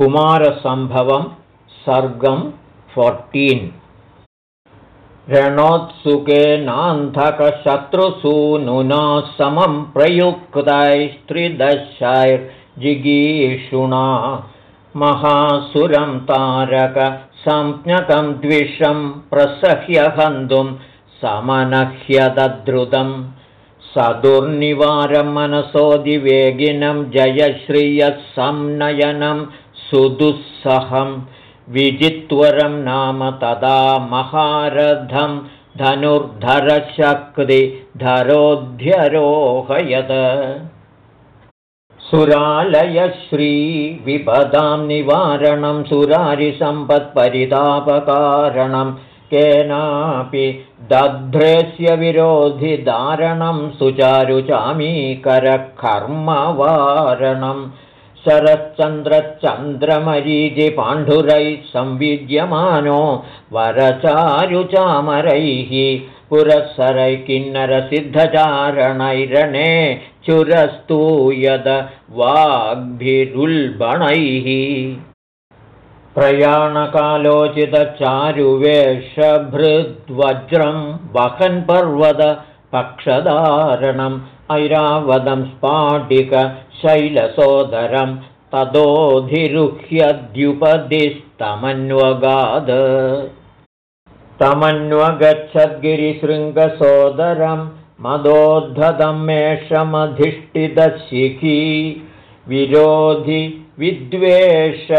कुमारसम्भवं सर्गं fourteen रणोत्सुकेनान्धकशत्रुसूनुना समं प्रयुक्तैस्त्रिदशैर्जिगीषुणा महासुरं तारकसंज्ञकं द्विषं प्रसह्य हन्तुं समनह्यदद्रुतं स दुर्निवारं मनसोऽधिवेगिनं जयश्रियः संनयनं सुदुःसहम् विजित्वरं नाम तदा महारथं धनुर्धरशक्तिधरोऽध्यरोहयत् सुरालयश्रीविपदां निवारणं सुरारिसम्पत्परितापकारणं केनापि दध्रेस्य विरोधिधारणं सुचारुचामीकरकर्मवारणम् शरश्चन्द्रचन्द्रमरीजिपाण्डुरैः संविद्यमानो वरचारुचामरैः पुरःसरैः किन्नरसिद्धचारणैरणे चुरस्तूयद वाग्भिरुल्बणैः। प्रयाणकालोचितचारुवेषभृद्वज्रं वहन्पर्वत पक्षधारणम् ऐरावदं स्फाटिकशैलसोदरं ततोऽधिरुह्यद्युपदिस्तमन्वगाद तमन्वगच्छद्गिरिशृङ्गसोदरं मदोद्धतं मेषमधिष्ठितशिखी विरोधि विद्वेषरुषाधिकं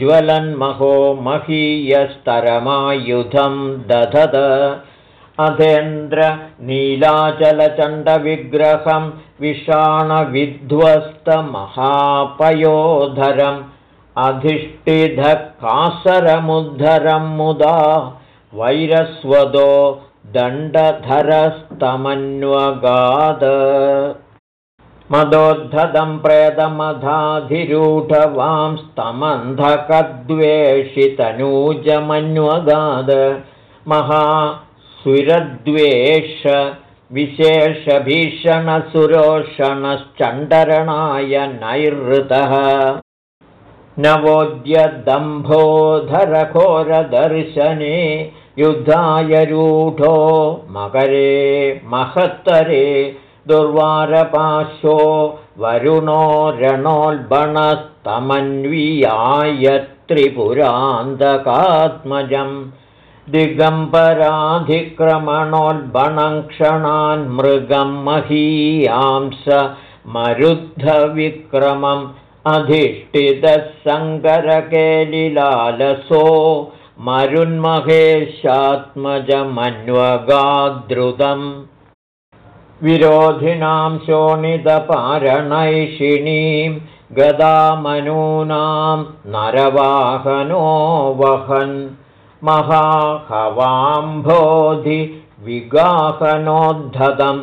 ज्वलन्महो महीयस्तरमायुधं दधद अधेन्द्रनीलाचलचण्डविग्रहं विषाणविध्वस्तमहापयोधरम् अधिष्ठितकासरमुद्धरं मुदा वैरस्वदो दण्डधरस्तमन्वगाद। मदोद्धतं प्रेतमधाधिरूढवांस्तमन्धकद्वेषितनूजमन्वगाद महा सुरद्वेष विशेषभीषणसुरोषणश्चण्डरणाय नैरृतः नवोद्यदम्भोधरघोरदर्शने युद्धाय रूढो मकरे महत्तरे दुर्वारपाशो वरुणो रणोल्बणस्तमन्वियाय त्रिपुरान्तकात्मजम् दिगम्बराधिक्रमणोल्बणं मृगं महीयांस मरुद्धविक्रमम् अधिष्ठितः सङ्करकेलिलालसो मरुन्महेशात्मजमन्वगाद्रुतम्। विरोधिनां शोणितपारणैषिणीं गदामनूनां नरवाहनो वहन् महाहवाम्भोधि विगाहनोद्धतं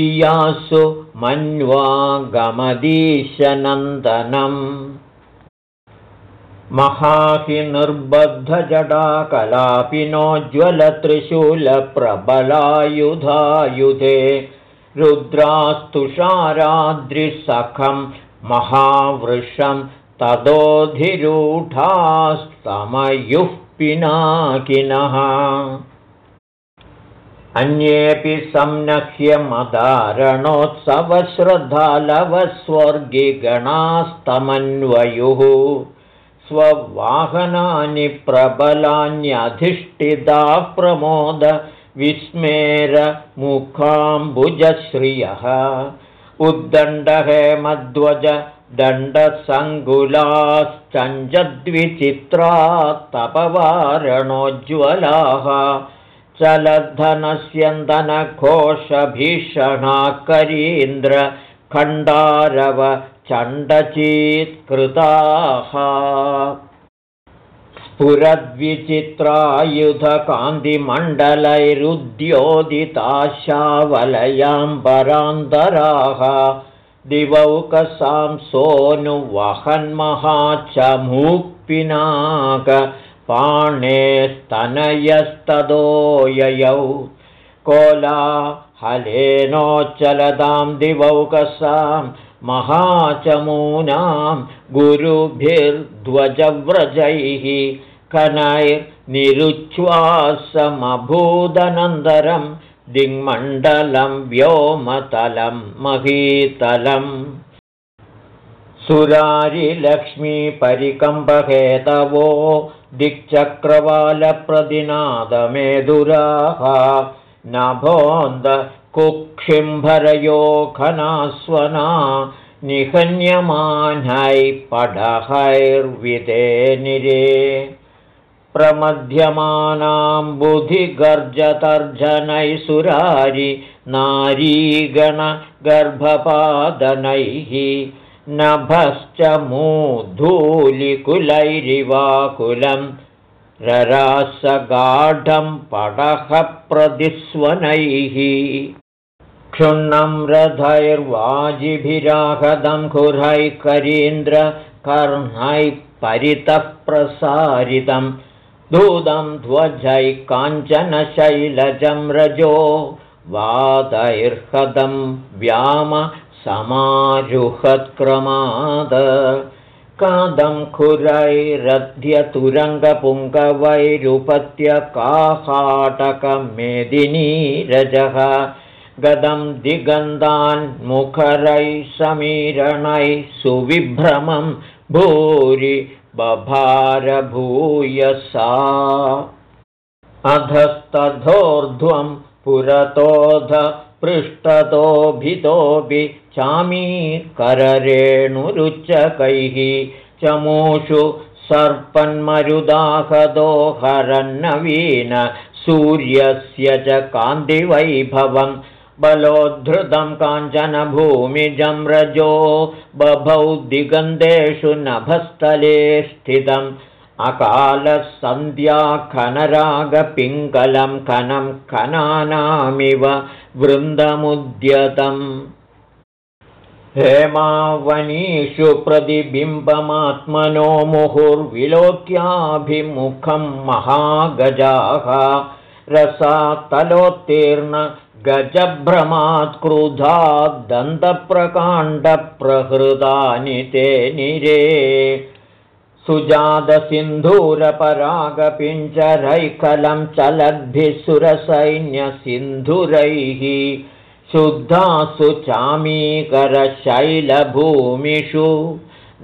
इयासु मन्वागमदीशनन्दनम्। महाहि निर्बद्धजडाकलापिनोज्ज्वलत्रिशूलप्रबलायुधायुधे रुद्रास्तुषाराद्रिसखं महावृषं ततोऽधिरूढास्तमयुः पिनाकिनः अन्येऽपि संनह्यमदारणोत्सवश्रद्धालवस्वर्गिगणास्तमन्वयुः। स्ववाहनानि प्रबलान्यधिष्ठिताः प्रमोद विस्मेरमुखाम्बुजश्रियः उद्दण्डहेमध्वज दण्डसङ्कुलाश्चञ्जद्विचित्रा तपवारणोज्ज्वलाः चलधनस्यन्दनघोषभीषणाकरीन्द्रखण्डारव चण्डचीत्कृताः स्फुरद्विचित्रायुधकान्तिमण्डलैरुद्योदिताशावलयाम्बरान्तराः दिवौकसां पाणेस्तनयस्तदो ययौ। कोलाहलेनोच्चलतां दिवौकसां महाचमूनां गुरुभिर्ध्वजव्रजैः कनैर्निरुच्छ्वासमभूदनन्तरं दिङ्मण्डलं व्योमतलं महीतलम्। सुरारिलक्ष्मीपरिकम्बहेतवो दिक्चक्रवालप्रतिनादमेदुराः नभोन्द कुक्षिम्भरयो खनास्वना निरे प्रमध्यमानां बुधिगर्जतर्जनैः सुरारि नारीगणगर्भपादनैः नभश्च मूधूलिकुलैरिवाकुलं ररासगाढं पडहप्रदिस्वनैः क्षुण्णं रथैर्वाजिभिराहदं खुरैः करीन्द्रकर्णैः परितः प्रसारितं दूतं ध्वजैः काञ्चनशैलजं रजो वातैर्हदं व्याम समारुहत्क्रमाद। कादं खुरैरध्यतुरङ्गपुङ्गवैरुपत्यकाहाटकमेदिनीरजः। गदं दिगन्तान्मुखरैः समीरणैः सुविभ्रमं भूरि बभारभूयसा अधस्तधोर्ध्वं पुरतोध पृष्ठतोभितोऽपि चामीकररेणुरुचकैः। चमूषु सर्पन्मरुदाहदो हरन्नवीन सूर्यस्य च कान्तिवैभवं बलोद्धृतं काञ्चनभूमिजं रजो बभौ दिगन्धेषु नभस्थले स्थितम्। अकालः सन्ध्याखनरागपिङ्गलं खनं खनानामिव वृन्दमुद्यतम्। हेमावनीषु प्रतिबिम्बमात्मनो मुहुर्विलोक्याभिमुखं महागजाः। रसात्तलोत्तीर्ण गजभ्रमात् दन्तप्रकाण्डप्रहृतानि ते निरे। सुजातसिन्धूरपरागपिञ्चरैकलं चलद्भिः सुरसैन्यसिन्धुरैः शुद्धासु चामीकरशैलभूमिषु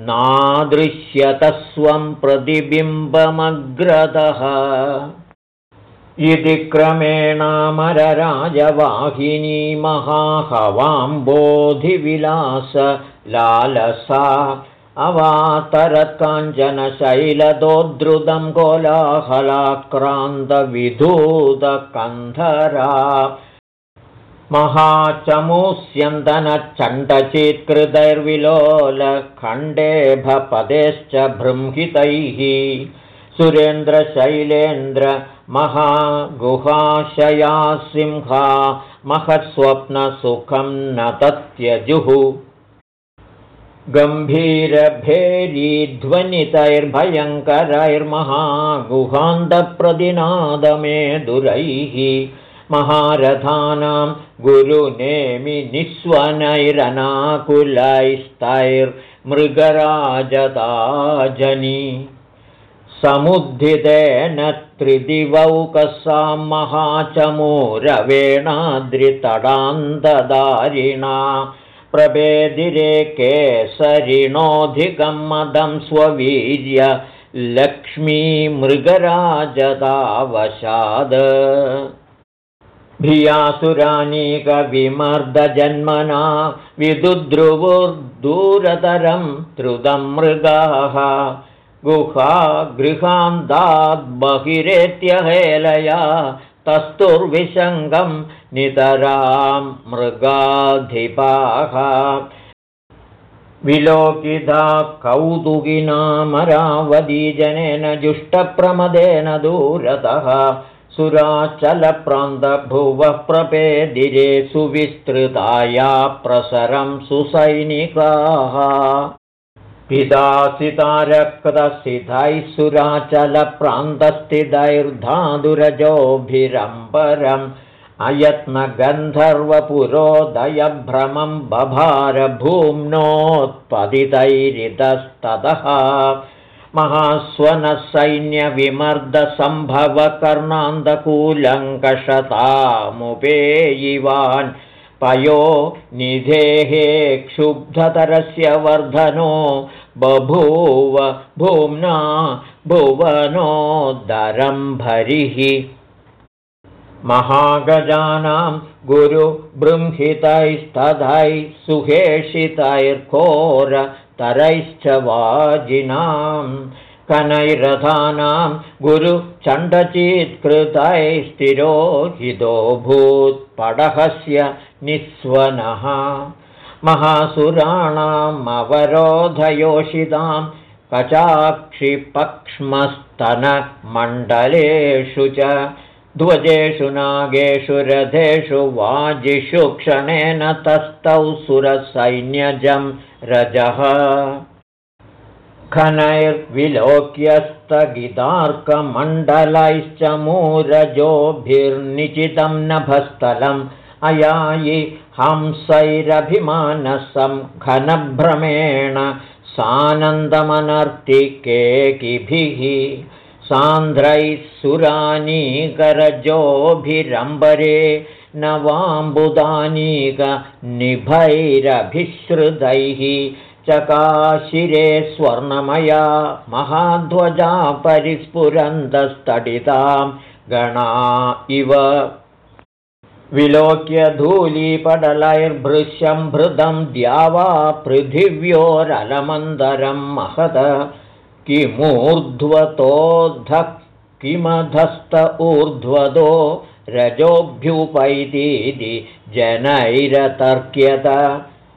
नादृश्यतस्वं प्रतिबिम्बमग्रतः इति क्रमेणामरराजवाहिनी महाहवाम्बोधिविलासलालसा अवातरत्काञ्चनशैलदोद्धृतं कोलाहलाक्रान्तविधूतकन्धरा महाचमूस्यन्दनचण्डचित्कृतैर्विलोलखण्डेभपदेश्च बृंहितैः सुरेन्द्रशैलेन्द्रमहागुहाशया सिंहा महत्स्वप्नसुखं न तत्यजुः। गम्भीरभेरीध्वनितैर्भयङ्करैर्महागुहान्तप्रतिनादमे महारथानां गुरुनेमि निःस्वनैरनाकुलैस्तैर्मृगराजताजनी। समुद्धितेन त्रिदिवौकसां महाचमूरवेणाद्रितडान्तदारिणा प्रभेदिरे केसरिणोऽधिकं मदं स्ववीर्य लक्ष्मीमृगराजदावशाद भियासुरानीकविमर्दजन्मना विदुद्रुवुर्दूरतरं त्रुदं मृगाः गुहा गृहान्ताद्बहिरेत्यहेलया तस्तुर्विशङ्गं नितरां मृगाधिपाः। विलोकिता कौतुकिनामरावदीजनेन जुष्टप्रमदेन दूरतः। सुराचलप्रान्तभुवः प्रपेदिरे सुविस्तृताया प्रसरं सुसैनिकाः पितासितारक्तसितैः सुराचलप्रान्तस्थितैर्धातुरजोभिरम्बरम् अयत्नगन्धर्वपुरोदयभ्रमं बभारभूम्नोत्पतितैरितस्ततः महास्वनसैन्यविमर्दसम्भवकर्णान्दकूलङ्कषतामुपेयिवान् पयो निधेः क्षुब्धतरस्य वर्धनो बभूव भूम्ना भुवनोदरम्भरिः महागजानां गुरुबृंहितैस्तथैः सुहेषितैर्घोरतरैश्च वाजिनां। कनैरथानां गुरुचण्डचित्कृतैस्तिरोहितोऽभूत्पडहस्य निःस्वनः। महासुराणामवरोधयोषितां कचाक्षिपक्ष्मस्तनमण्डलेषु च ध्वजेषु नागेषु रथेषु वाजिषु क्षणेन तस्थौ सुरसैन्यजं रजः खनैर्विलोक्यस्तगितार्कमण्डलैश्च मूरजोभिर्निचितं नभस्थलम् अयायि हंसैरभिमानसं घनभ्रमेण सानन्दमनर्तिकेकिभिः सान्द्रैः सुरानीकरजोभिरम्बरे नवाम्बुदानीकनिभैरभिश्रुतैः चकाशिरे स्वर्णमया महाध्वजा परिस्फुरन्तस्तडितां गणा इव। विलोक्य धूलीपटलैर्भृश्यं भृतं द्यावा पृथिव्योरलमन्दरं महद किमूर्ध्वतोऽधः किमधस्त ऊर्ध्वदो रजोऽभ्युपैतीति जनैरतर्क्यत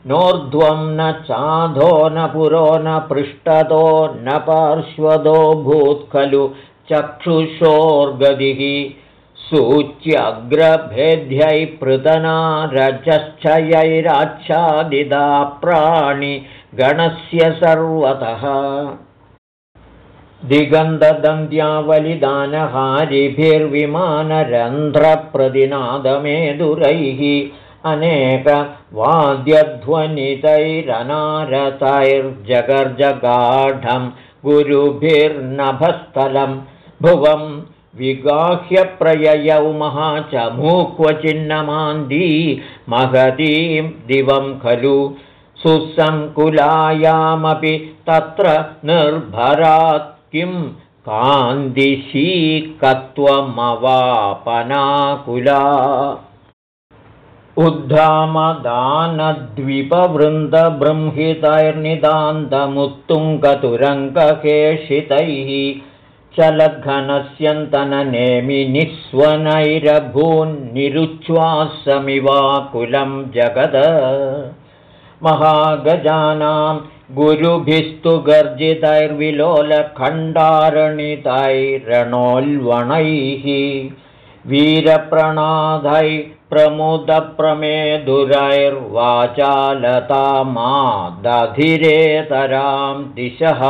नोर्ध्वं न चाधो न पुरो न पृष्ठतो न पार्श्वदो भूत्खलु चक्षुषोर्गदिः सूच्यग्रभेद्यै पृतना रजश्चयैराच्छादिदा प्राणिगणस्य सर्वतः। दिगन्धदन्त्यावलिदानहारिभिर्विमानरन्ध्रप्रतिनादमेदुरैः अनेकवाद्यध्वनितैरनारतैर्जगर्जगाढं गुरुभिर्नभस्थलं भुवं विगाह्यप्रययौ महाचमूक्वचिन्नमान्दी महतीं दिवं खलु सुसङ्कुलायामपि तत्र निर्भरात् किं कान्दिशीकत्वमवापनाकुला उद्धामदानद्विपवृन्दबृंहितैर्निदान्तमुत्तुङ्गतुरङ्गकेशितैः चलघनस्यन्तननेमि निःस्वनैरभून्निरुच्छ्वासमिवाकुलं जगद। महागजानां गुरुभिस्तु गर्जितैर्विलोलखण्डारणितैरणोल्वणैः वीरप्रणादैः प्रमुदप्रमेदुरैर्वाचालता मा दधिरेतरां दिशः।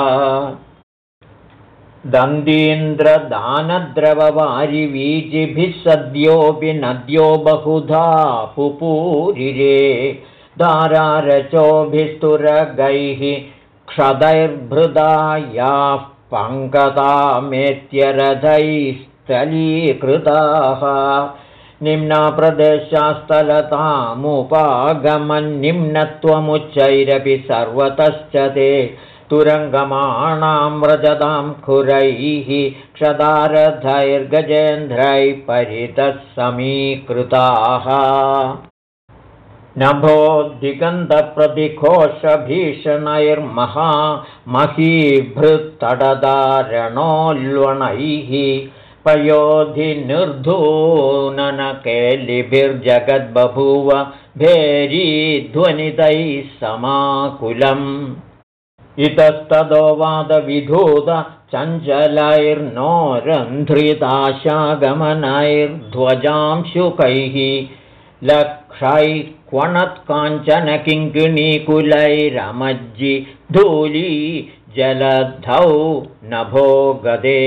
दन्दीन्द्रदानद्रववारिवीजिभिः सद्योऽपि नद्यो बहुधा पुपूरिरे दारारचोभिस्तुरगैः क्षदैर्भृदा याः पङ्कतामेत्यरथैस्तलीकृताः निम्नाप्रदेशास्तलतामुपागमन्निम्नत्वमुच्चैरपि सर्वतश्च ते तुरङ्गमाणां व्रजतां खुरैः क्षदारथैर्गजेन्द्रैः परितः समीकृताः नभोद्दिगन्धप्रतिघोषभीषणैर्महा महीभृत्तडदारणोल्वणैः पयोधिनिर्धूननकेलिभिर्जगद्बभूव भेरीध्वनितैः समाकुलम्। इतस्ततो वादविधूतचञ्चलैर्नो रन्ध्रिताशागमनैर्ध्वजांशुकैः लक्षैः क्वणत्काञ्चनकिङ्किणीकुलैरमज्जि धूली जलधौ नभो गदे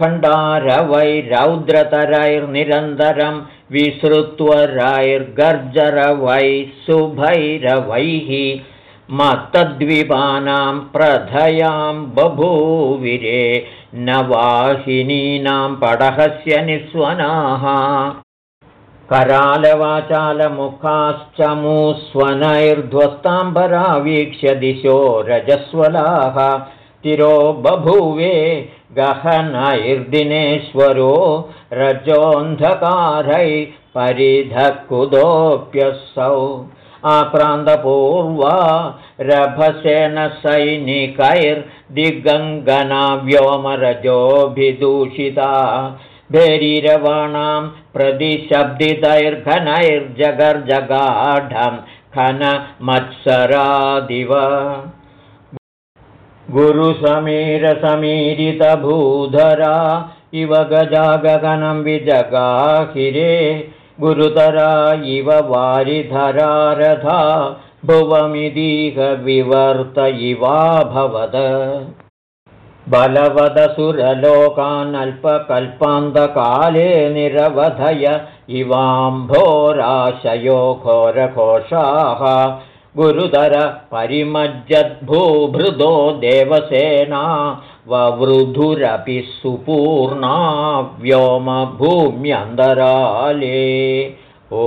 खण्डारवैरौद्रतरैर्निरन्तरं विसृत्वरैर्गर्जरवैः सुभैरवैः मत्तद्वीपानां प्रथयां बभूविरे न वाहिनीनां पडहस्य निःस्वनाः। करालवाचालमुखाश्च मूस्वनैर्ध्वस्ताम्बरावीक्ष्य दिशो रजस्वलाः। तिरो बभूवे गहनैर्दिनेश्वरो रजोऽन्धकारैः परिधकुतोऽप्यसौ आक्रान्तपूर्वा रभसेन सैनिकैर्दिगङ्गना व्योमरजोभिदूषिता भेरीरवाणां प्रतिशब्दितैर्घनैर्जगर्जगाढं खनमत्सरादिव गुरुसमीरसमीरितभूधरा इव गजागगनं विजगाहिरे गुरुतरा इव वारिधरारथा भुवमिदीह विवर्त इवाभवद बलवदसुरलोकानल्पकल्पान्तकाले निरवधय इवाम्भोराशयो घोरघोषाः गुरुतर परिमज्जद्भूभृदो देवसेना ववृधुरपि सुपूर्णा व्योमभूम्यन्तराले। ओ